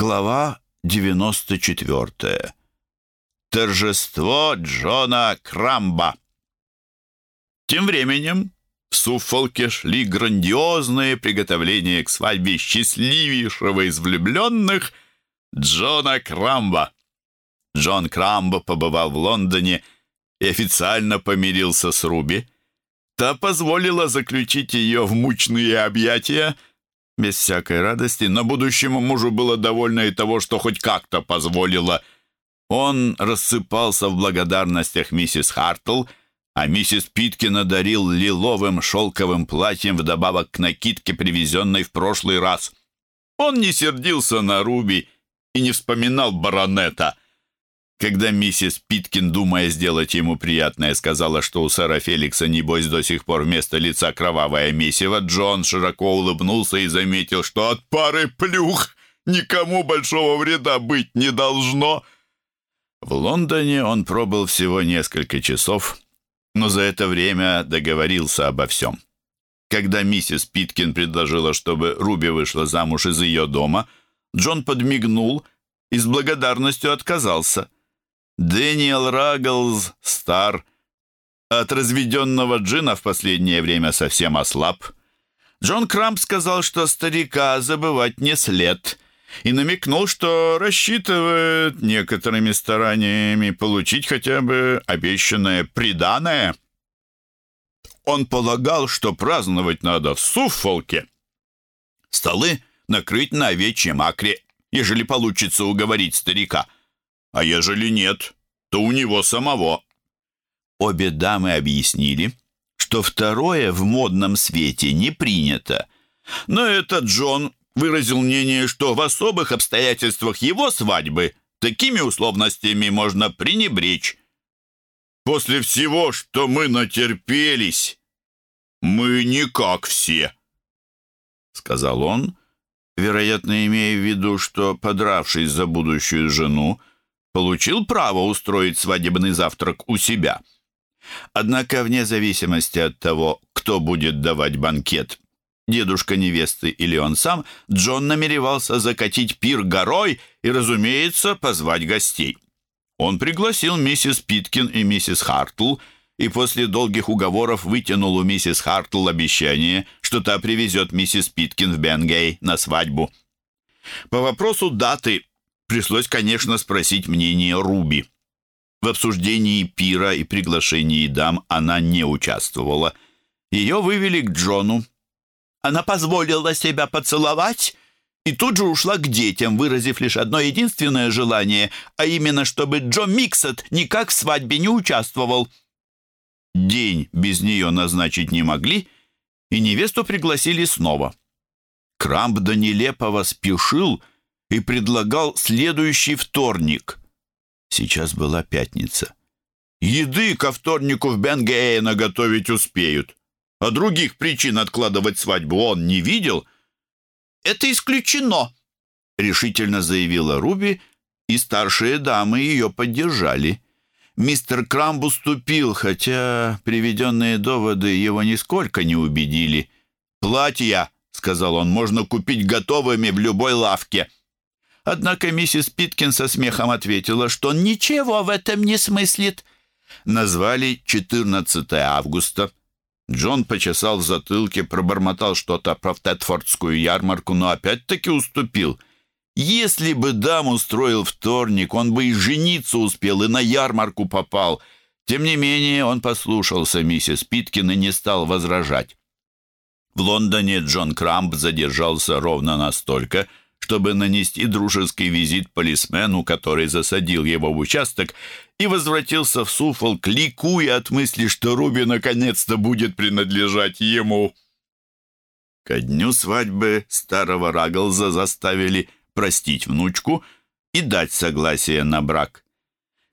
Глава 94. Торжество Джона Крамба. Тем временем в Суффолке шли грандиозные приготовления к свадьбе счастливейшего из влюбленных Джона Крамба. Джон Крамбо побывал в Лондоне и официально помирился с Руби. Та позволила заключить ее в мучные объятия – без всякой радости, но будущему мужу было довольно и того, что хоть как-то позволило. Он рассыпался в благодарностях миссис Хартл, а миссис Питкин одарил лиловым шелковым платьем вдобавок к накидке, привезенной в прошлый раз. Он не сердился на Руби и не вспоминал баронета. Когда миссис Питкин, думая сделать ему приятное, сказала, что у сэра Феликса, небось, до сих пор вместо лица кровавое месиво, Джон широко улыбнулся и заметил, что от пары плюх никому большого вреда быть не должно. В Лондоне он пробыл всего несколько часов, но за это время договорился обо всем. Когда миссис Питкин предложила, чтобы Руби вышла замуж из ее дома, Джон подмигнул и с благодарностью отказался – Дэниел Рагглз стар. От разведенного джина в последнее время совсем ослаб. Джон Крамп сказал, что старика забывать не след, и намекнул, что рассчитывает некоторыми стараниями получить хотя бы обещанное приданое. Он полагал, что праздновать надо в Суффолке. Столы накрыть на овечьем акре, ежели получится уговорить старика — а ежели нет, то у него самого». Обе дамы объяснили, что второе в модном свете не принято. Но этот Джон выразил мнение, что в особых обстоятельствах его свадьбы такими условностями можно пренебречь. «После всего, что мы натерпелись, мы не как все», — сказал он, вероятно, имея в виду, что, подравшись за будущую жену, получил право устроить свадебный завтрак у себя. Однако, вне зависимости от того, кто будет давать банкет, дедушка невесты или он сам, Джон намеревался закатить пир горой и, разумеется, позвать гостей. Он пригласил миссис Питкин и миссис Хартл, и после долгих уговоров вытянул у миссис Хартл обещание, что та привезет миссис Питкин в Бенгей на свадьбу. По вопросу даты пришлось, конечно, спросить мнение Руби. В обсуждении пира и приглашении дам она не участвовала. Ее вывели к Джону. Она позволила себя поцеловать и тут же ушла к детям, выразив лишь одно единственное желание, а именно, чтобы Джо Миксет никак в свадьбе не участвовал. День без нее назначить не могли, и невесту пригласили снова. Крамп до нелепого спешил, и предлагал следующий вторник. Сейчас была пятница. Еды ко вторнику в Бенгее наготовить успеют. А других причин откладывать свадьбу он не видел. «Это исключено», — решительно заявила Руби, и старшие дамы ее поддержали. Мистер Крамб уступил, хотя приведенные доводы его нисколько не убедили. «Платья», — сказал он, — «можно купить готовыми в любой лавке». Однако миссис Питкин со смехом ответила, что ничего в этом не смыслит. Назвали 14 августа. Джон почесал в затылке, пробормотал что-то про Тетфордскую ярмарку, но опять-таки уступил. Если бы дам устроил вторник, он бы и жениться успел, и на ярмарку попал. Тем не менее, он послушался миссис Питкин и не стал возражать. В Лондоне Джон Крамп задержался ровно настолько, чтобы нанести дружеский визит полисмену, который засадил его в участок, и возвратился в Суфолк, ликуя от мысли, что Руби наконец-то будет принадлежать ему. Ко дню свадьбы старого Рагглза заставили простить внучку и дать согласие на брак.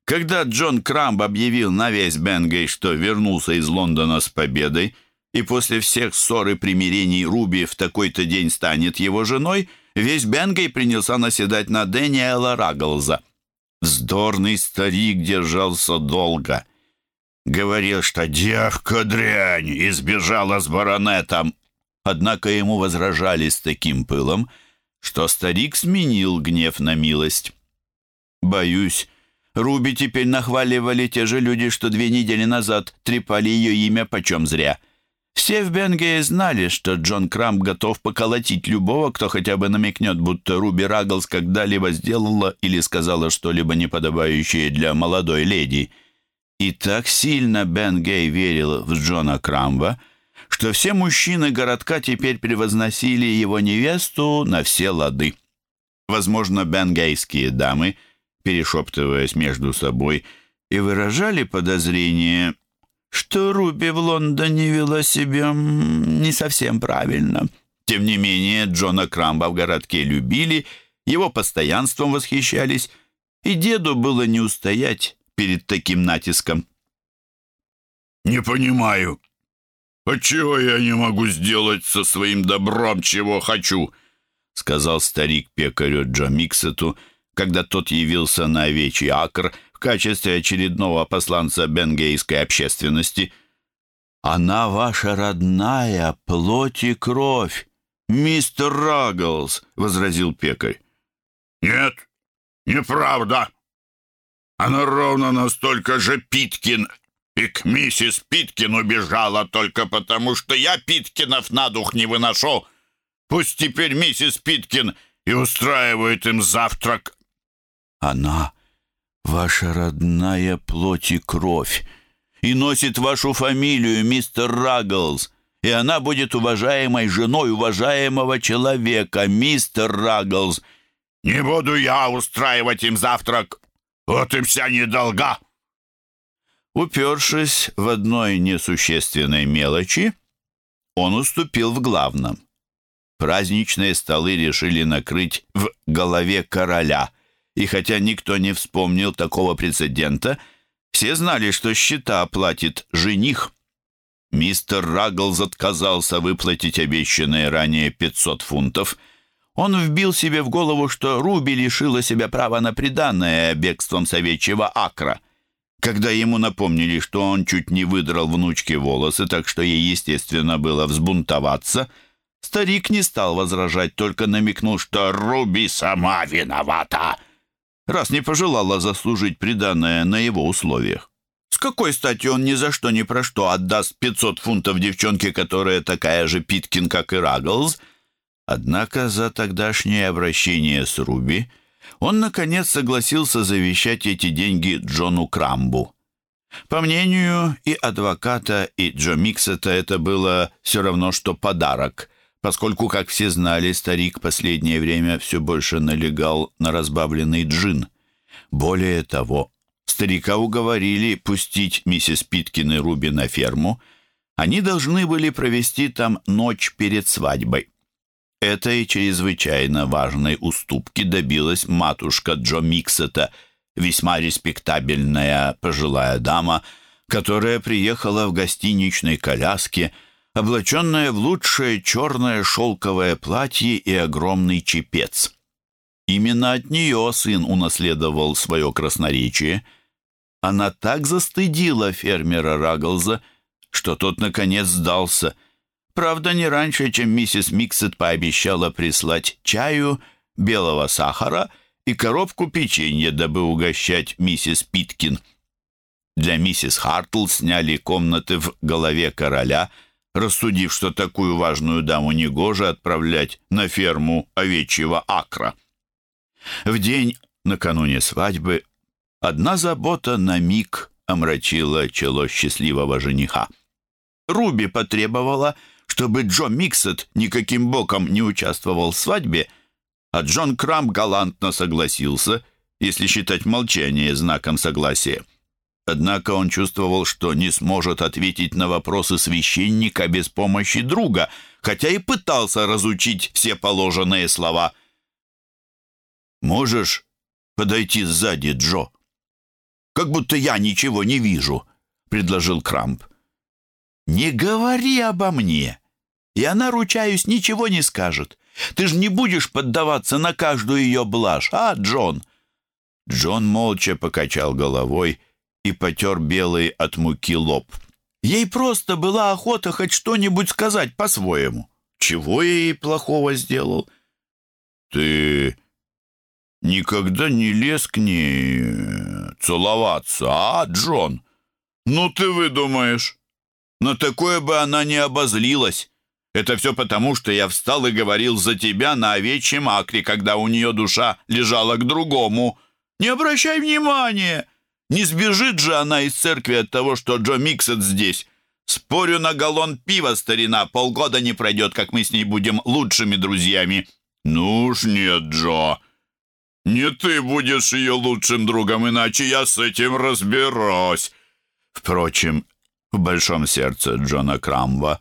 Когда Джон Крамб объявил на весь Бенгей, что вернулся из Лондона с победой, и после всех ссор и примирений Руби в такой-то день станет его женой – Весь Бенгей принялся наседать на Дэниела Рагглза. Вздорный старик держался долго. Говорил, что девка дрянь избежала с баронетом. Однако ему возражали с таким пылом, что старик сменил гнев на милость. Боюсь, Руби теперь нахваливали те же люди, что две недели назад трепали ее имя почем зря. Все в Бенгее знали, что Джон Крамп готов поколотить любого, кто хотя бы намекнет, будто Руби Рагглс когда-либо сделала или сказала что-либо неподобающее для молодой леди. И так сильно Бен Гей верил в Джона Крамба, что все мужчины городка теперь превозносили его невесту на все лады. Возможно, бенгейские дамы – перешептываясь между собой, и выражали подозрение, что Руби в Лондоне вела себя не совсем правильно. Тем не менее, Джона Крамба в городке любили, его постоянством восхищались, и деду было не устоять перед таким натиском. «Не понимаю, отчего я не могу сделать со своим добром, чего хочу?» сказал старик пекарю Джо Миксету, — когда тот явился на овечий акр в качестве очередного посланца бенгейской общественности. «Она ваша родная, плоть и кровь, мистер Рагглз», — возразил пекарь. «Нет, неправда. Она ровно настолько же Питкин, и к миссис Питкин убежала только потому, что я Питкинов на дух не выношу. Пусть теперь миссис Питкин и устраивает им завтрак, она — ваша родная плоть и кровь, и носит вашу фамилию, мистер Рагглз, и она будет уважаемой женой уважаемого человека, мистер Рагглз. Не буду я устраивать им завтрак. Вот и вся недолга. Упершись в одной несущественной мелочи, он уступил в главном. Праздничные столы решили накрыть в голове короля — и хотя никто не вспомнил такого прецедента, все знали, что счета оплатит жених. Мистер Рагглз отказался выплатить обещанные ранее 500 фунтов. Он вбил себе в голову, что Руби лишила себя права на приданное бегством советчего акра. Когда ему напомнили, что он чуть не выдрал внучке волосы, так что ей, естественно, было взбунтоваться, старик не стал возражать, только намекнул, что Руби сама виновата раз не пожелала заслужить приданное на его условиях. С какой стати он ни за что ни про что отдаст 500 фунтов девчонке, которая такая же Питкин, как и Рагглз? Однако за тогдашнее обращение с Руби он, наконец, согласился завещать эти деньги Джону Крамбу. По мнению и адвоката, и Джо Миксета, это было все равно, что подарок – поскольку, как все знали, старик последнее время все больше налегал на разбавленный джин. Более того, старика уговорили пустить миссис Питкин и Руби на ферму. Они должны были провести там ночь перед свадьбой. Этой чрезвычайно важной уступки добилась матушка Джо Миксета, весьма респектабельная пожилая дама, которая приехала в гостиничной коляске – облаченная в лучшее черное шелковое платье и огромный чепец. Именно от нее сын унаследовал свое красноречие. Она так застыдила фермера Рагглза, что тот, наконец, сдался. Правда, не раньше, чем миссис Миксет пообещала прислать чаю, белого сахара и коробку печенья, дабы угощать миссис Питкин. Для миссис Хартл сняли комнаты в голове короля — рассудив, что такую важную даму негоже отправлять на ферму овечьего акра. В день накануне свадьбы одна забота на миг омрачила чело счастливого жениха. Руби потребовала, чтобы Джо Миксет никаким боком не участвовал в свадьбе, а Джон Крамп галантно согласился, если считать молчание знаком согласия. Однако он чувствовал, что не сможет ответить на вопросы священника без помощи друга, хотя и пытался разучить все положенные слова. «Можешь подойти сзади, Джо?» «Как будто я ничего не вижу», — предложил Крамп. «Не говори обо мне. Я, наручаюсь, ничего не скажет. Ты же не будешь поддаваться на каждую ее блажь, а, Джон?» Джон молча покачал головой и потер белый от муки лоб. Ей просто была охота хоть что-нибудь сказать по-своему. Чего я ей плохого сделал? ты никогда не лез к ней целоваться, а, Джон? Ну ты выдумаешь. На такое бы она не обозлилась. Это все потому, что я встал и говорил за тебя на овечьем акре, когда у нее душа лежала к другому. Не обращай внимания. Не сбежит же она из церкви от того, что Джо Миксет здесь. Спорю на галлон пива, старина, полгода не пройдет, как мы с ней будем лучшими друзьями. Ну уж нет, Джо. Не ты будешь ее лучшим другом, иначе я с этим разберусь. Впрочем, в большом сердце Джона Крамва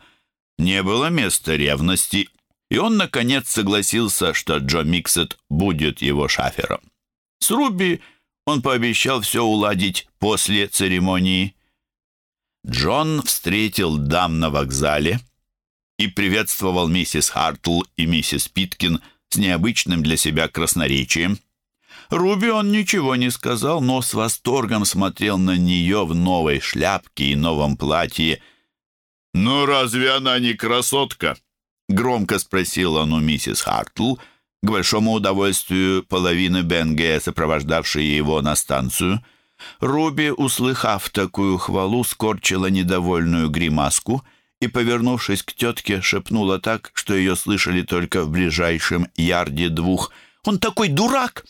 не было места ревности, и он, наконец, согласился, что Джо Миксет будет его шафером. С Руби он пообещал все уладить после церемонии. Джон встретил дам на вокзале и приветствовал миссис Хартл и миссис Питкин с необычным для себя красноречием. Руби он ничего не сказал, но с восторгом смотрел на нее в новой шляпке и новом платье. «Ну разве она не красотка?» — громко спросил он у миссис Хартл, к большому удовольствию половины Бенге, сопровождавшей его на станцию — Руби, услыхав такую хвалу, скорчила недовольную гримаску и, повернувшись к тетке, шепнула так, что ее слышали только в ближайшем ярде двух. «Он такой дурак!»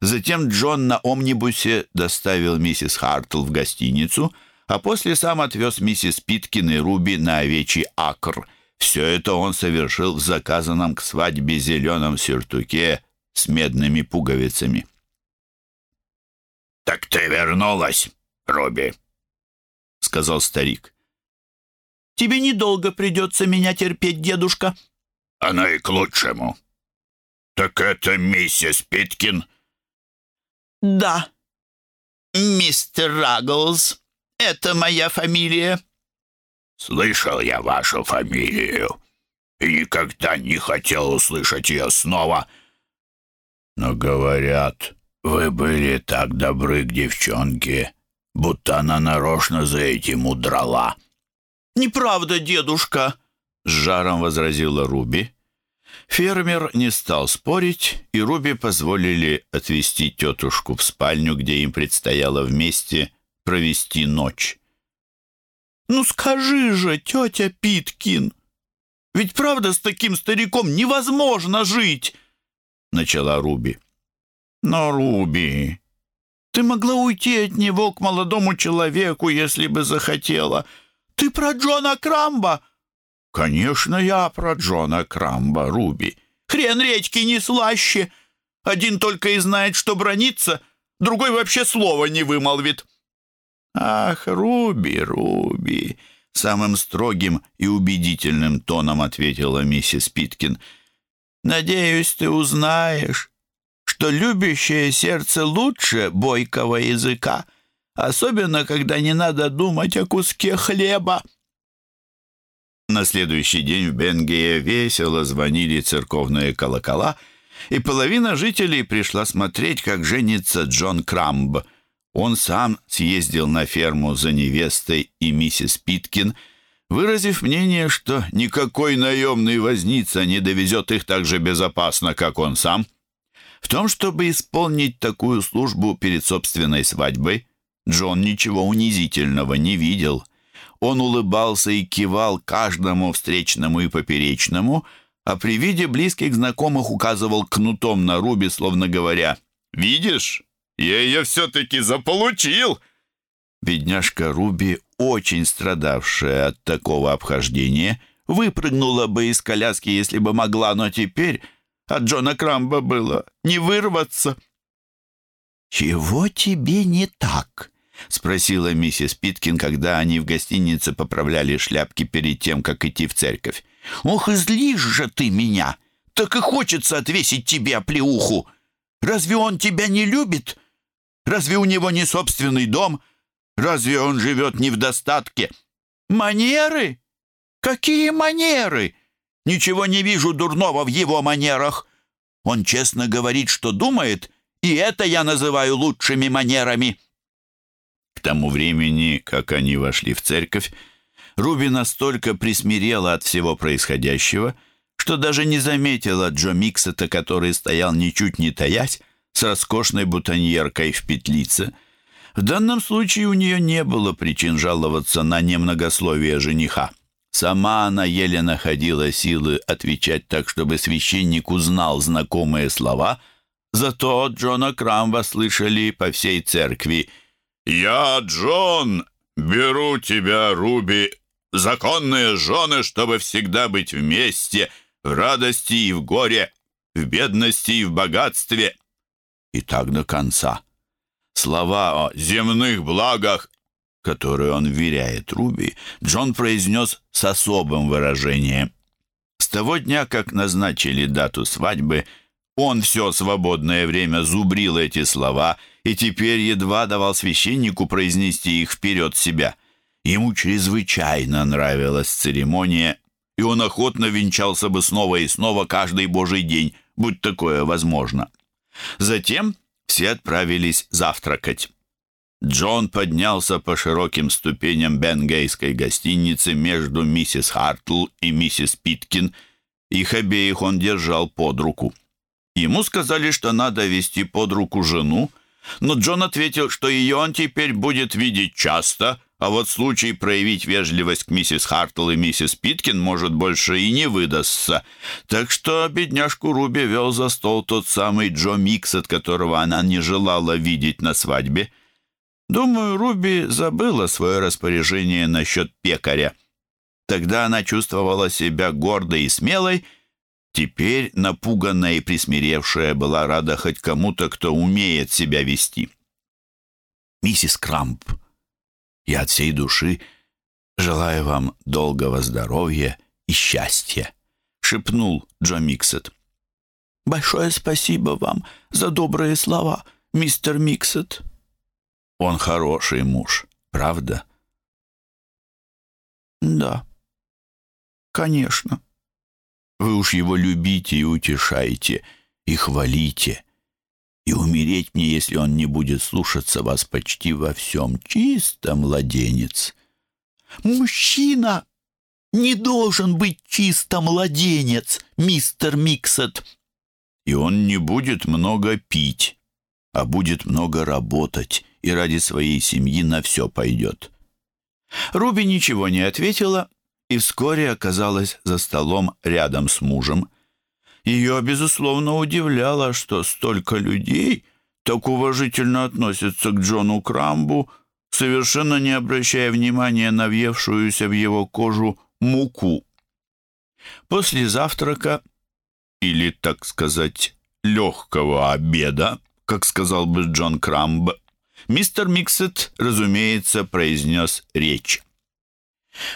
Затем Джон на омнибусе доставил миссис Хартл в гостиницу, а после сам отвез миссис Питкин и Руби на овечий акр. Все это он совершил в заказанном к свадьбе зеленом сюртуке с медными пуговицами. «Так ты вернулась, Робби», — сказал старик. «Тебе недолго придется меня терпеть, дедушка». «Оно и к лучшему. Так это миссис Питкин?» «Да, мистер Рагглз, это моя фамилия». «Слышал я вашу фамилию и никогда не хотел услышать ее снова. Но говорят, «Вы были так добры к девчонке, будто она нарочно за этим удрала». «Неправда, дедушка», — с жаром возразила Руби. Фермер не стал спорить, и Руби позволили отвезти тетушку в спальню, где им предстояло вместе провести ночь. «Ну скажи же, тетя Питкин, ведь правда с таким стариком невозможно жить!» — начала Руби. Но, Руби, ты могла уйти от него к молодому человеку, если бы захотела. Ты про Джона Крамба? Конечно, я про Джона Крамба, Руби. Хрен редьки не слаще. Один только и знает, что бронится, другой вообще слова не вымолвит. Ах, Руби, Руби, самым строгим и убедительным тоном ответила миссис Питкин. Надеюсь, ты узнаешь, что любящее сердце лучше бойкого языка, особенно когда не надо думать о куске хлеба. На следующий день в Бенгее весело звонили церковные колокола, и половина жителей пришла смотреть, как женится Джон Крамб. Он сам съездил на ферму за невестой и миссис Питкин, выразив мнение, что никакой наемный возница не довезет их так же безопасно, как он сам — в том, чтобы исполнить такую службу перед собственной свадьбой, Джон ничего унизительного не видел. Он улыбался и кивал каждому встречному и поперечному, а при виде близких знакомых указывал кнутом на Руби, словно говоря, «Видишь, я ее все-таки заполучил!» Бедняжка Руби, очень страдавшая от такого обхождения, выпрыгнула бы из коляски, если бы могла, но теперь от Джона Крамба было не вырваться. «Чего тебе не так?» — спросила миссис Питкин, когда они в гостинице поправляли шляпки перед тем, как идти в церковь. «Ох, излишь же ты меня! Так и хочется отвесить тебе оплеуху! Разве он тебя не любит? Разве у него не собственный дом? Разве он живет не в достатке? Манеры? Какие манеры? Ничего не вижу дурного в его манерах. Он честно говорит, что думает, и это я называю лучшими манерами». К тому времени, как они вошли в церковь, Руби настолько присмирела от всего происходящего, что даже не заметила Джо Миксета, который стоял ничуть не таясь, с роскошной бутоньеркой в петлице. В данном случае у нее не было причин жаловаться на немногословие жениха. Сама она еле находила силы отвечать так, чтобы священник узнал знакомые слова, зато Джона Крамва слышали по всей церкви «Я, Джон, беру тебя, Руби, законные жены, чтобы всегда быть вместе, в радости и в горе, в бедности и в богатстве». И так до конца. Слова о земных благах которую он вверяет Руби, Джон произнес с особым выражением. С того дня, как назначили дату свадьбы, он все свободное время зубрил эти слова и теперь едва давал священнику произнести их вперед себя. Ему чрезвычайно нравилась церемония, и он охотно венчался бы снова и снова каждый божий день, будь такое возможно. Затем все отправились завтракать. Джон поднялся по широким ступеням бенгейской гостиницы между миссис Хартл и миссис Питкин. Их обеих он держал под руку. Ему сказали, что надо вести под руку жену, но Джон ответил, что ее он теперь будет видеть часто, а вот случай проявить вежливость к миссис Хартл и миссис Питкин может больше и не выдастся. Так что бедняжку Руби вел за стол тот самый Джо Миксет, которого она не желала видеть на свадьбе. Думаю, Руби забыла свое распоряжение насчет пекаря. Тогда она чувствовала себя гордой и смелой, теперь напуганная и присмиревшая была рада хоть кому-то, кто умеет себя вести. «Миссис Крамп, я от всей души желаю вам долгого здоровья и счастья», — шепнул Джо Миксет. «Большое спасибо вам за добрые слова, мистер Миксет», он хороший муж, правда? Да, конечно. Вы уж его любите и утешаете, и хвалите. И умереть мне, если он не будет слушаться вас почти во всем. Чисто младенец. Мужчина не должен быть чисто младенец, мистер Миксет. И он не будет много пить, а будет много работать и ради своей семьи на все пойдет. Руби ничего не ответила и вскоре оказалась за столом рядом с мужем. Ее, безусловно, удивляло, что столько людей так уважительно относятся к Джону Крамбу, совершенно не обращая внимания на въевшуюся в его кожу муку. После завтрака, или, так сказать, легкого обеда, как сказал бы Джон Крамб, Мистер Миксет, разумеется, произнес речь.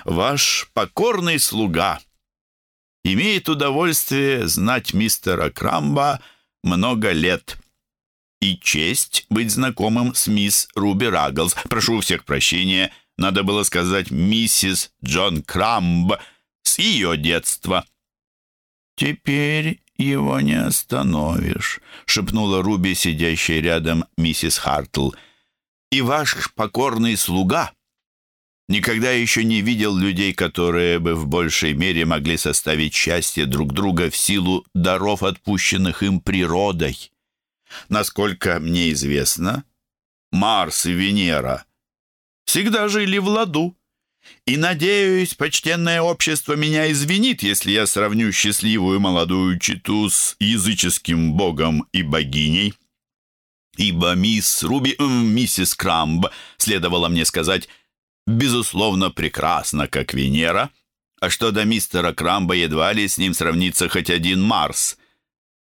«Ваш покорный слуга имеет удовольствие знать мистера Крамба много лет и честь быть знакомым с мисс Руби Рагглз. Прошу всех прощения, надо было сказать миссис Джон Крамб с ее детства». «Теперь его не остановишь», — шепнула Руби, сидящая рядом миссис Хартл — и ваш покорный слуга никогда еще не видел людей, которые бы в большей мере могли составить счастье друг друга в силу даров, отпущенных им природой. Насколько мне известно, Марс и Венера всегда жили в ладу. И, надеюсь, почтенное общество меня извинит, если я сравню счастливую молодую читу с языческим богом и богиней ибо мисс Руби, э, миссис Крамб, следовало мне сказать, безусловно, прекрасна, как Венера, а что до мистера Крамба едва ли с ним сравнится хоть один Марс.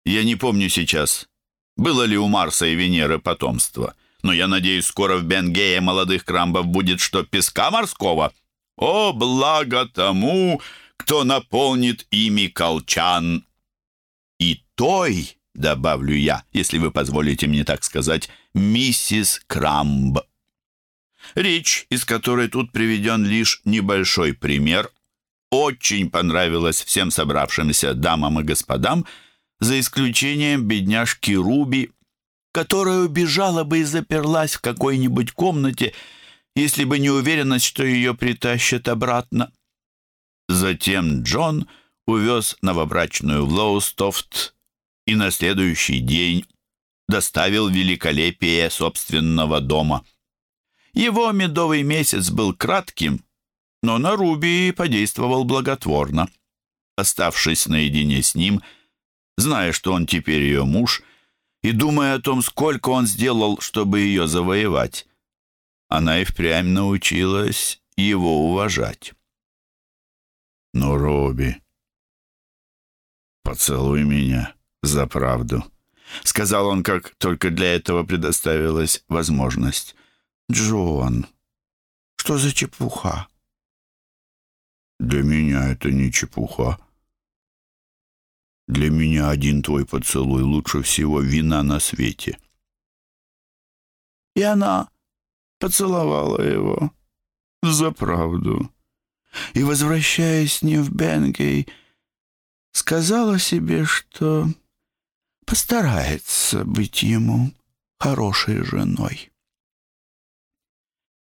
Я не помню сейчас, было ли у Марса и Венеры потомство, но я надеюсь, скоро в Бенгее молодых Крамбов будет что песка морского. О, благо тому, кто наполнит ими колчан. И той добавлю я, если вы позволите мне так сказать, миссис Крамб. Речь, из которой тут приведен лишь небольшой пример, очень понравилась всем собравшимся дамам и господам, за исключением бедняжки Руби, которая убежала бы и заперлась в какой-нибудь комнате, если бы не уверенность, что ее притащат обратно. Затем Джон увез новобрачную в Лоустофт и на следующий день доставил великолепие собственного дома. Его медовый месяц был кратким, но на Руби подействовал благотворно. Оставшись наедине с ним, зная, что он теперь ее муж, и думая о том, сколько он сделал, чтобы ее завоевать, она и впрямь научилась его уважать. «Ну, Робби, поцелуй меня за правду», — сказал он, как только для этого предоставилась возможность. «Джон, что за чепуха?» «Для меня это не чепуха. Для меня один твой поцелуй лучше всего вина на свете». И она поцеловала его за правду. И, возвращаясь с ним в Бенгей, сказала себе, что постарается быть ему хорошей женой.